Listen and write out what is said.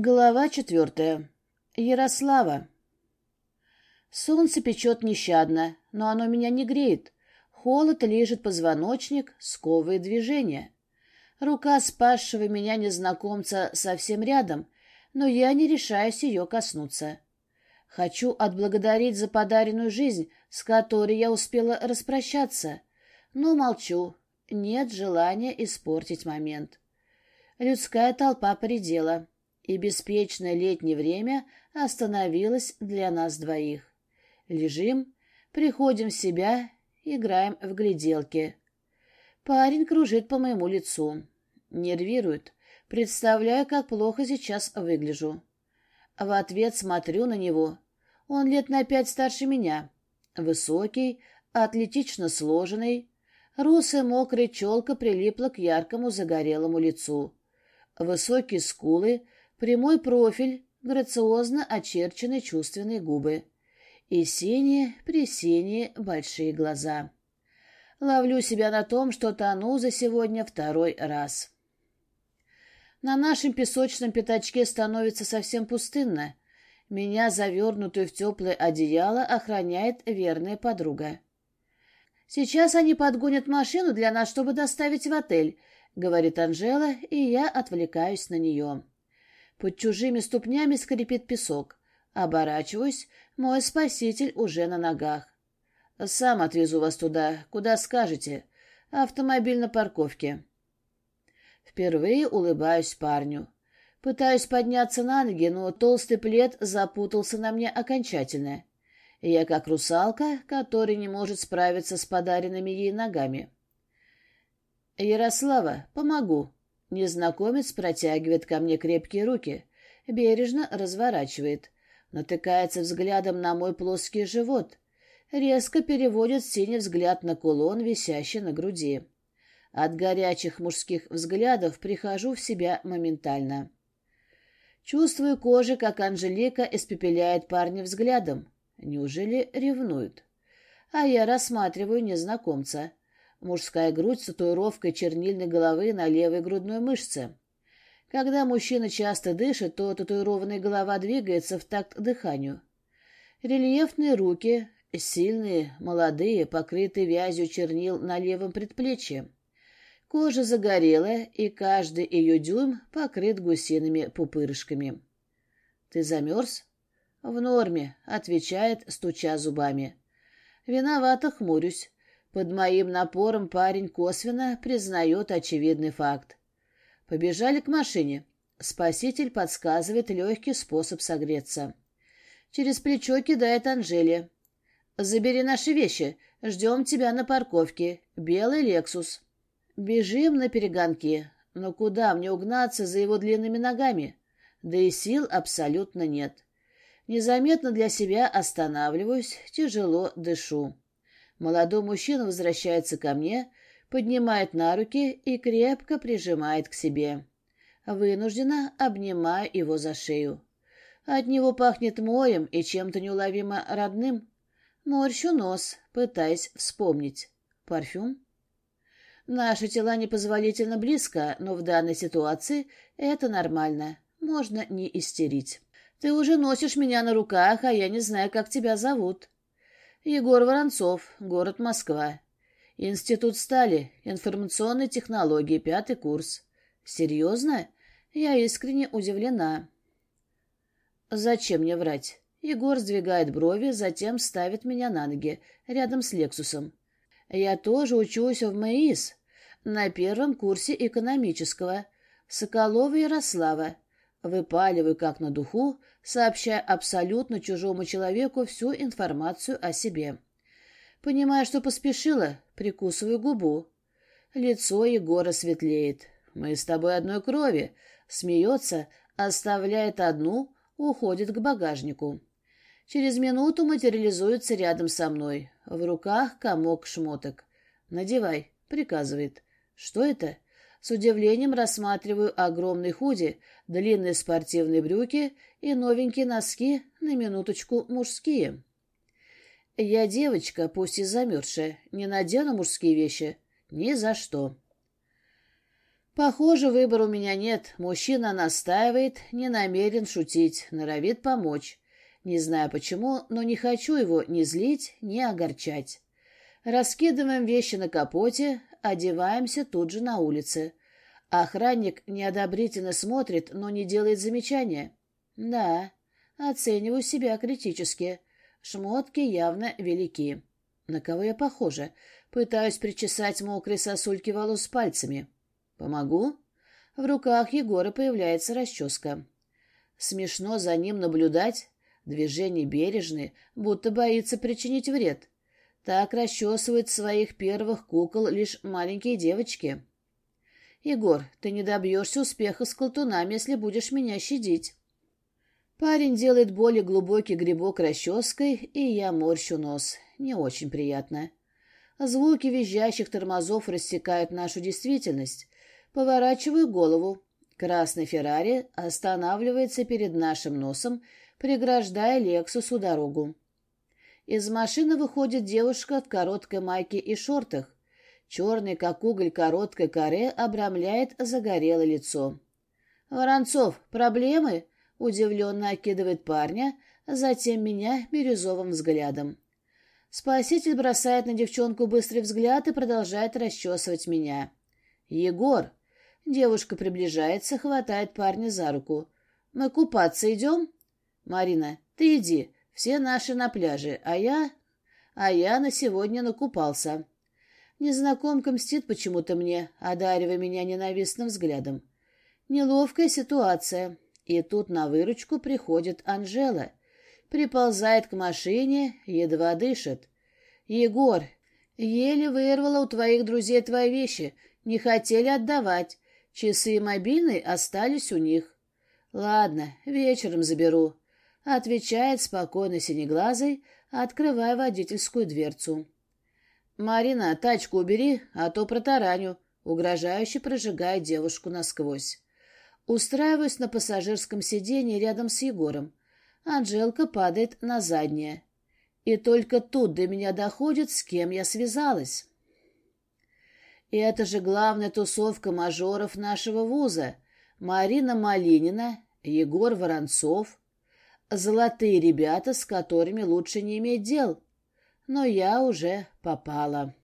Глава четвертая. Ярослава. Солнце печет нещадно, но оно меня не греет. Холод лежит позвоночник, сковывает движение. Рука спасшего меня незнакомца совсем рядом, но я не решаюсь ее коснуться. Хочу отблагодарить за подаренную жизнь, с которой я успела распрощаться, но молчу, нет желания испортить момент. Людская толпа поредела и беспечное летнее время остановилось для нас двоих. Лежим, приходим в себя, играем в гляделки. Парень кружит по моему лицу. Нервирует. Представляю, как плохо сейчас выгляжу. В ответ смотрю на него. Он лет на пять старше меня. Высокий, атлетично сложенный. Русая мокрая челка прилипла к яркому загорелому лицу. Высокие скулы — прямой профиль, грациозно очерченные чувственные губы и синие-пресиние большие глаза. Ловлю себя на том, что тону за сегодня второй раз. На нашем песочном пятачке становится совсем пустынно. Меня, завернутую в теплое одеяло, охраняет верная подруга. «Сейчас они подгонят машину для нас, чтобы доставить в отель», — говорит Анжела, и я отвлекаюсь на нее. Под чужими ступнями скрипит песок. Оборачиваюсь, мой спаситель уже на ногах. «Сам отвезу вас туда, куда скажете. Автомобиль на парковке». Впервые улыбаюсь парню. Пытаюсь подняться на ноги, но толстый плед запутался на мне окончательно. Я как русалка, которая не может справиться с подаренными ей ногами. «Ярослава, помогу», Незнакомец протягивает ко мне крепкие руки, бережно разворачивает, натыкается взглядом на мой плоский живот, резко переводит синий взгляд на кулон, висящий на груди. От горячих мужских взглядов прихожу в себя моментально. Чувствую кожей, как Анжелика испепеляет парня взглядом. Неужели ревнует? А я рассматриваю незнакомца. Мужская грудь с татуировкой чернильной головы на левой грудной мышце. Когда мужчина часто дышит, то татуированная голова двигается в такт дыханию. Рельефные руки, сильные, молодые, покрытые вязью чернил на левом предплечье. Кожа загорелая, и каждый ее дюйм покрыт гусиными пупырышками. «Ты замерз?» «В норме», — отвечает, стуча зубами. Виновато хмурюсь. Под моим напором парень косвенно признает очевидный факт. Побежали к машине. Спаситель подсказывает легкий способ согреться. Через плечо кидает Анжеле. «Забери наши вещи. Ждем тебя на парковке. Белый Лексус». Бежим на перегонки. Но куда мне угнаться за его длинными ногами? Да и сил абсолютно нет. Незаметно для себя останавливаюсь, тяжело дышу. Молодой мужчина возвращается ко мне, поднимает на руки и крепко прижимает к себе. Вынужденно обнимаю его за шею. От него пахнет моем и чем-то неуловимо родным. Морщу нос, пытаясь вспомнить. Парфюм? Наши тела непозволительно близко, но в данной ситуации это нормально. Можно не истерить. Ты уже носишь меня на руках, а я не знаю, как тебя зовут. Егор Воронцов, город Москва. Институт стали, информационной технологии, пятый курс. Серьезно? Я искренне удивлена. Зачем мне врать? Егор сдвигает брови, затем ставит меня на ноги, рядом с Лексусом. Я тоже учусь в МАИС, на первом курсе экономического. Соколова Ярослава. Выпаливаю как на духу, сообщая абсолютно чужому человеку всю информацию о себе. Понимая, что поспешила, прикусываю губу. Лицо Егора светлеет. «Мы с тобой одной крови». Смеется, оставляет одну, уходит к багажнику. Через минуту материализуется рядом со мной. В руках комок шмоток. «Надевай», — приказывает. «Что это?» С удивлением рассматриваю огромный худи, длинные спортивные брюки и новенькие носки, на минуточку мужские. Я девочка, пусть и замерзшая, не надену мужские вещи. Ни за что. Похоже, выбора у меня нет. Мужчина настаивает, не намерен шутить, норовит помочь. Не знаю почему, но не хочу его ни злить, ни огорчать. Раскидываем вещи на капоте, одеваемся тут же на улице. Охранник неодобрительно смотрит, но не делает замечания. Да, оцениваю себя критически. Шмотки явно велики. На кого я похожа? Пытаюсь причесать мокрые сосульки волос пальцами. Помогу? В руках Егора появляется расческа. Смешно за ним наблюдать. Движения бережные, будто боится причинить вред. Так расчесывают своих первых кукол лишь маленькие девочки. «Егор, ты не добьешься успеха с колтунами, если будешь меня щадить». Парень делает более глубокий грибок расческой, и я морщу нос. Не очень приятно. Звуки визжащих тормозов рассекают нашу действительность. Поворачиваю голову. Красный Феррари останавливается перед нашим носом, преграждая Лексусу дорогу. Из машины выходит девушка в короткой майке и шортах. Черный, как уголь, короткое каре обрамляет загорелое лицо. «Воронцов, проблемы?» — удивленно окидывает парня, затем меня бирюзовым взглядом. Спаситель бросает на девчонку быстрый взгляд и продолжает расчесывать меня. «Егор!» Девушка приближается, хватает парня за руку. «Мы купаться идем?» «Марина, ты иди, все наши на пляже, а я...» «А я на сегодня накупался». Незнакомка мстит почему-то мне, одаривая меня ненавистным взглядом. Неловкая ситуация. И тут на выручку приходит Анжела. Приползает к машине, едва дышит. «Егор, еле вырвала у твоих друзей твои вещи. Не хотели отдавать. Часы и мобильный остались у них». «Ладно, вечером заберу», — отвечает спокойно синеглазый, открывая водительскую дверцу. «Марина, тачку убери, а то протараню», — угрожающе прожигает девушку насквозь. Устраиваюсь на пассажирском сиденье рядом с Егором. Анжелка падает на заднее. И только тут до меня доходит, с кем я связалась. И это же главная тусовка мажоров нашего вуза. Марина Малинина, Егор Воронцов. Золотые ребята, с которыми лучше не иметь дел но я уже попала.